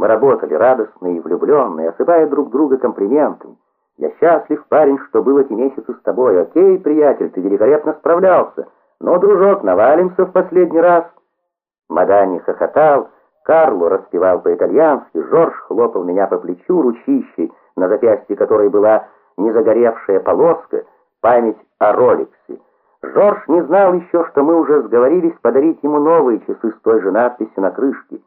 Мы работали, радостные и влюбленные, осыпая друг друга комплиментами. Я счастлив, парень, что был эти месяцы с тобой. Окей, приятель, ты великолепно справлялся. Но, дружок, навалимся в последний раз. Мадани хохотал, Карло распевал по-итальянски, Жорж хлопал меня по плечу ручищей, на запястье которой была незагоревшая полоска, память о Роликсе. Жорж не знал еще, что мы уже сговорились подарить ему новые часы с той же надписью на крышке.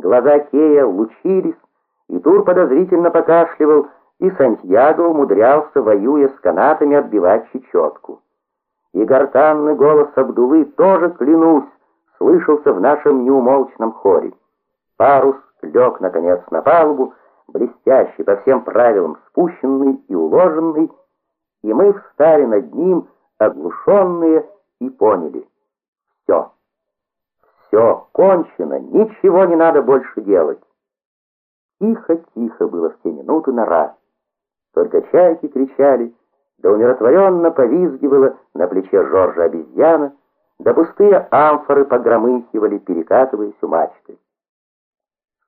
Глаза Кея лучились, и Тур подозрительно покашливал, и Сантьяго умудрялся, воюя с канатами, отбивать чечетку. И гортанный голос Абдулы, тоже, клянусь, слышался в нашем неумолчном хоре. Парус лег, наконец, на палубу, блестящий, по всем правилам спущенный и уложенный, и мы встали над ним, оглушенные, и поняли. Все. Все кончено, ничего не надо больше делать. Тихо-тихо было в те минуты на раз. Только чайки кричали, да умиротворенно повизгивала на плече Жоржа обезьяна, да пустые амфоры погромыхивали, перекатываясь у мачты.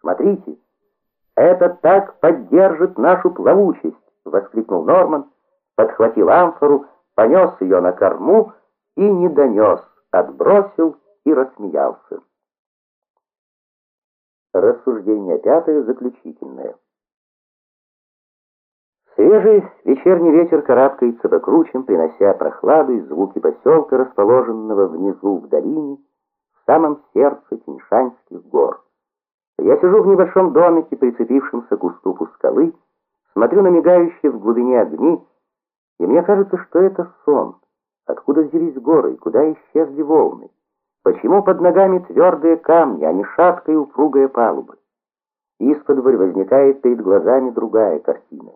«Смотрите, это так поддержит нашу плавучесть!» — воскликнул Норман, подхватил амфору, понес ее на корму и не донес, отбросил и рассмеялся. Рассуждение пятое, заключительное. Свежий вечерний ветер карабкается по кручам, принося прохладу и звуки поселка, расположенного внизу в долине, в самом сердце Тиньшанских гор. Я сижу в небольшом домике, прицепившемся к уступу скалы, смотрю на мигающие в глубине огни, и мне кажется, что это сон. Откуда взялись горы, куда исчезли волны? Почему под ногами твердые камни, а не шаткая упругая палуба? Исподволь возникает перед глазами другая картина.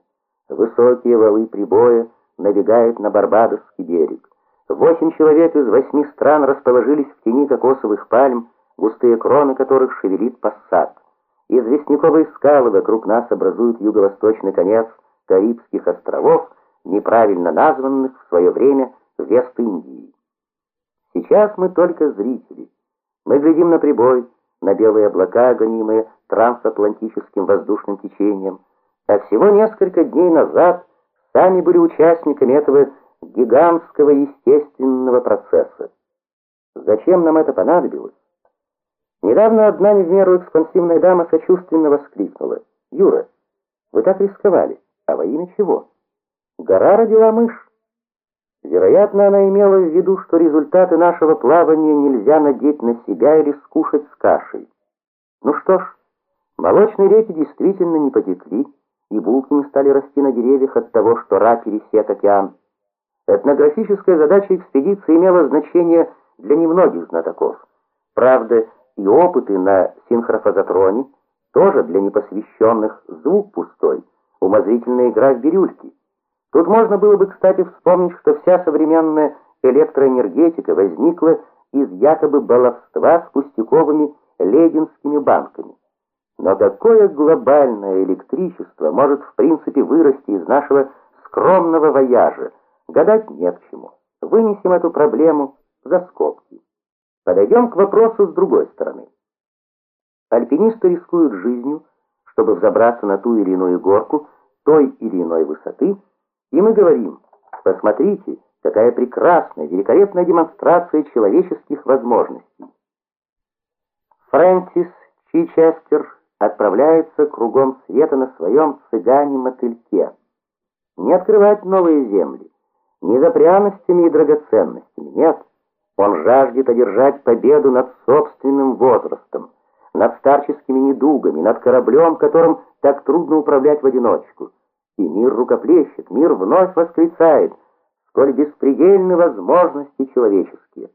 Высокие валы прибоя набегают на Барбадосский берег. Восемь человек из восьми стран расположились в тени кокосовых пальм, густые кроны которых шевелит пассат. Известняковые скалы вокруг нас образуют юго-восточный конец Карибских островов, неправильно названных в свое время Вест-Индией. Сейчас мы только зрители. Мы глядим на прибой, на белые облака, гонимые трансатлантическим воздушным течением, а всего несколько дней назад сами были участниками этого гигантского естественного процесса. Зачем нам это понадобилось? Недавно одна не в меру экспансивная дама сочувственно воскликнула. «Юра, вы так рисковали, а во имя чего?» «Гора родила мышь». Вероятно, она имела в виду, что результаты нашего плавания нельзя надеть на себя или скушать с кашей. Ну что ж, молочные реки действительно не потекли, и булки не стали расти на деревьях от того, что ра пересек океан. Этнографическая задача экспедиции имела значение для немногих знатоков. Правда, и опыты на синхрофазотроне тоже для непосвященных звук пустой, умозрительная игра в бирюльки. Тут можно было бы, кстати, вспомнить, что вся современная электроэнергетика возникла из якобы баловства с пустяковыми лединскими банками. Но какое глобальное электричество может в принципе вырасти из нашего скромного вояжа? Гадать не к чему. Вынесем эту проблему за скобки. Подойдем к вопросу с другой стороны. Альпинисты рискуют жизнью, чтобы взобраться на ту или иную горку той или иной высоты, и мы говорим, посмотрите, какая прекрасная, великолепная демонстрация человеческих возможностей. Фрэнсис Чичестер отправляется кругом света на своем цыгане-мотыльке. Не открывать новые земли, не за пряностями и драгоценностями, нет. Он жаждет одержать победу над собственным возрастом, над старческими недугами, над кораблем, которым так трудно управлять в одиночку. И мир рукоплещет, мир вновь восклицает, сколь беспредельны возможности человеческие.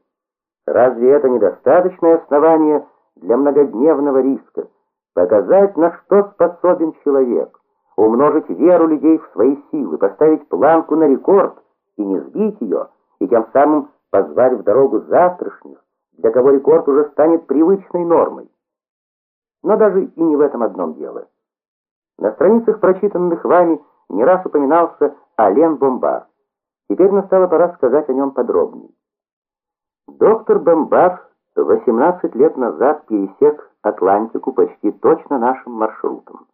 Разве это недостаточное основание для многодневного риска? Показать, на что способен человек, умножить веру людей в свои силы, поставить планку на рекорд и не сбить ее, и тем самым позвать в дорогу завтрашних, для кого рекорд уже станет привычной нормой. Но даже и не в этом одном дело. На страницах, прочитанных вами, не раз упоминался Ален Бомбар. Теперь настала пора сказать о нем подробнее. Доктор Бомбар 18 лет назад пересек Атлантику почти точно нашим маршрутом.